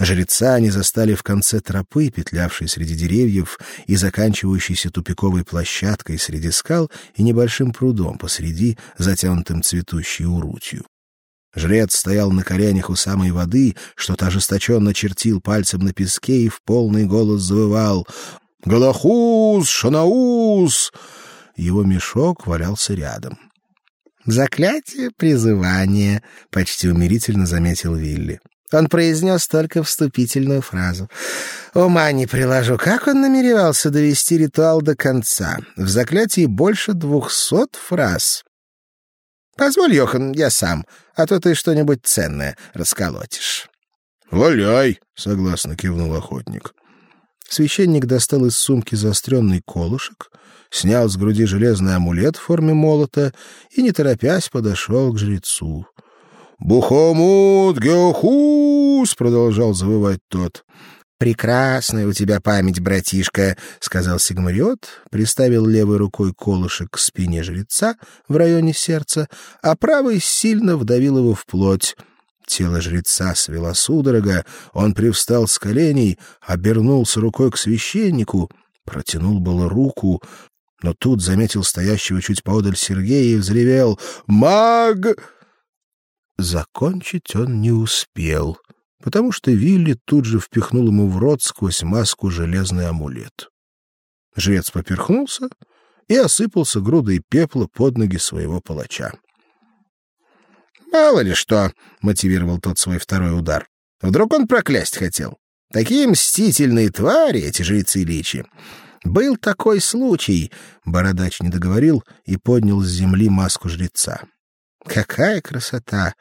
Жреца они застали в конце тропы, петлявшей среди деревьев и заканчивающейся тупиковой площадкой среди скал и небольшим прудом посреди, затянутым цветущей урутью. Жрец стоял на коленях у самой воды, что-то ожесточенно чертил пальцем на песке и в полный голос завывал «Галахуз! Шанауз!» Его мешок валялся рядом. «Заклятие призывания», — почти умирительно заметил Вилли. Он произнес только вступительную фразу. Ума не приложу, как он намеревался довести ритуал до конца. В заклятии больше двухсот фраз. Позволь, Йохан, я сам, а то ты что-нибудь ценное расколотишь. Валяй, согласно кивнул охотник. Священник достал из сумки заостренный колышек, снял с груди железный амулет в форме молота и, не торопясь, подошел к жрецу. «Бухомут Геохус!» — продолжал завывать тот. «Прекрасная у тебя память, братишка», — сказал Сигмариот, приставил левой рукой колышек к спине жреца в районе сердца, а правой сильно вдавил его в плоть. Тело жреца свело судорога, он привстал с коленей, обернулся рукой к священнику, протянул было руку, но тут заметил стоящего чуть поодаль Сергея и взревел «Маг!» Закончить он не успел, потому что Вилли тут же впихнул ему в рот сквозь маску железный амулет. Жрец поперхнулся и осыпался грудой пепла под ноги своего палача. «Мало ли что!» — мотивировал тот свой второй удар. «Вдруг он проклясть хотел? Такие мстительные твари, эти жрецы личи!» «Был такой случай!» — бородач не договорил и поднял с земли маску жреца. Какая красота!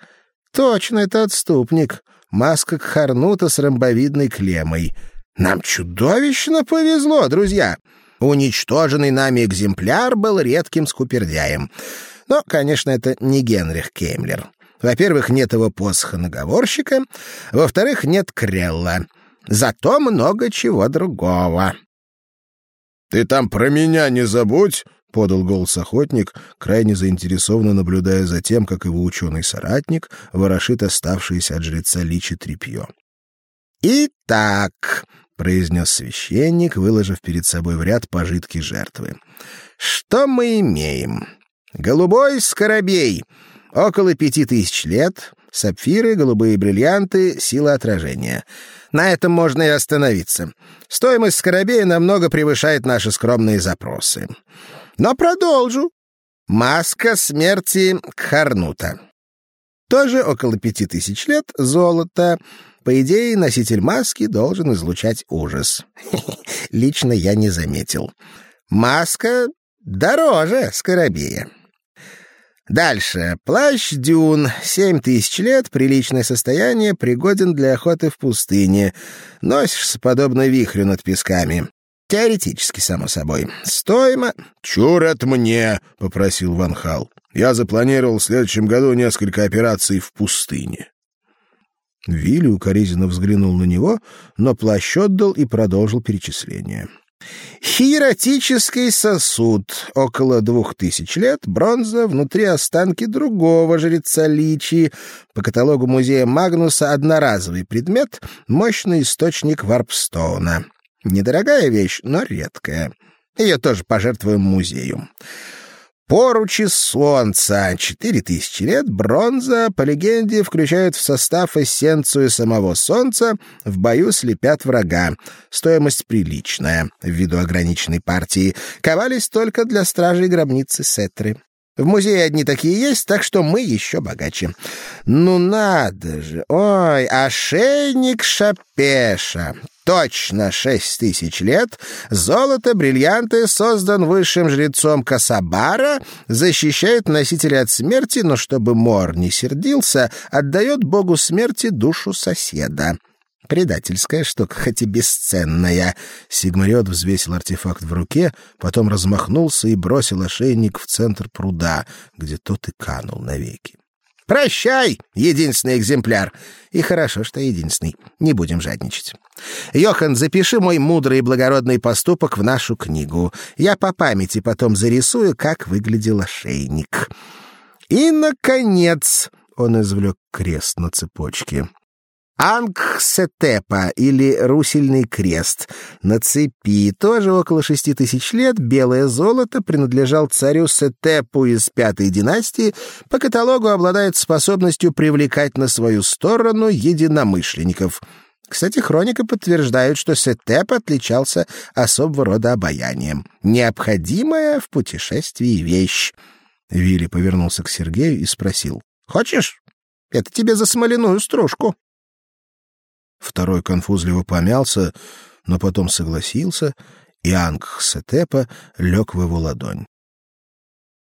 Точно, это отступник. Маска Кхарнута с ромбовидной клеммой. Нам чудовищно повезло, друзья. Уничтоженный нами экземпляр был редким скупердяем. Но, конечно, это не Генрих Кемлер. Во-первых, нет его посоха-наговорщика. Во-вторых, нет Крелла. Зато много чего другого. — Ты там про меня не забудь, — подал голос охотник, крайне заинтересованно наблюдая за тем, как его ученый-соратник ворошит оставшееся от жреца личи тряпье. «Итак», — произнес священник, выложив перед собой в ряд пожитки жертвы, — «что мы имеем? Голубой скоробей, около пяти тысяч лет, сапфиры, голубые бриллианты, сила отражения». На этом можно и остановиться. Стоимость скоробея намного превышает наши скромные запросы. Но продолжу. Маска смерти Кхарнута. Тоже около пяти тысяч лет, золото. По идее, носитель маски должен излучать ужас. Лично я не заметил. Маска дороже скоробея. Дальше. Плащ дюн. Семь тысяч лет, приличное состояние, пригоден для охоты в пустыне. Носишься подобно вихрю над песками. Теоретически, само собой. Стоимо... — Чур от мне, — попросил Ван Хал. — Я запланировал в следующем году несколько операций в пустыне. Вилли укоризненно взглянул на него, но плащ отдал и продолжил перечисление. Хиератический сосуд, около двух тысяч лет, бронза, внутри останки другого жреца Личи. По каталогу музея Магнуса одноразовый предмет, мощный источник варпстоуна. Недорогая вещь, но редкая. Ее тоже пожертвуем музею. Поручи солнца. Четыре тысячи лет. Бронза, по легенде, включают в состав эссенцию самого солнца. В бою слепят врага. Стоимость приличная, ввиду ограниченной партии. Ковались только для стражей гробницы Сетры. В музее одни такие есть, так что мы еще богаче. Ну надо же! Ой, ошейник Шапеша! Точно шесть тысяч лет золото, бриллианты, создан высшим жрецом Касабара, защищает носителя от смерти, но чтобы Мор не сердился, отдает богу смерти душу соседа. Предательская штука, хоть и бесценная. Сигмариот взвесил артефакт в руке, потом размахнулся и бросил ошейник в центр пруда, где тот и канул навеки. «Прощай, единственный экземпляр!» И хорошо, что единственный. Не будем жадничать. Йохан, запиши мой мудрый и благородный поступок в нашу книгу. Я по памяти потом зарисую, как выглядел ошейник. И, наконец, он извлек крест на цепочке. Ангхсетепа или Русельный крест. На цепи, тоже около шести тысяч лет, белое золото принадлежал царю Сетепу из пятой династии, по каталогу обладает способностью привлекать на свою сторону единомышленников. Кстати, хроника подтверждает, что Сетеп отличался особого рода обаянием. Необходимая в путешествии вещь. Вилли повернулся к Сергею и спросил. «Хочешь? Это тебе за смоляную стружку». Второй конфузливо помялся, но потом согласился, и Ангхсетепа лег в его ладонь.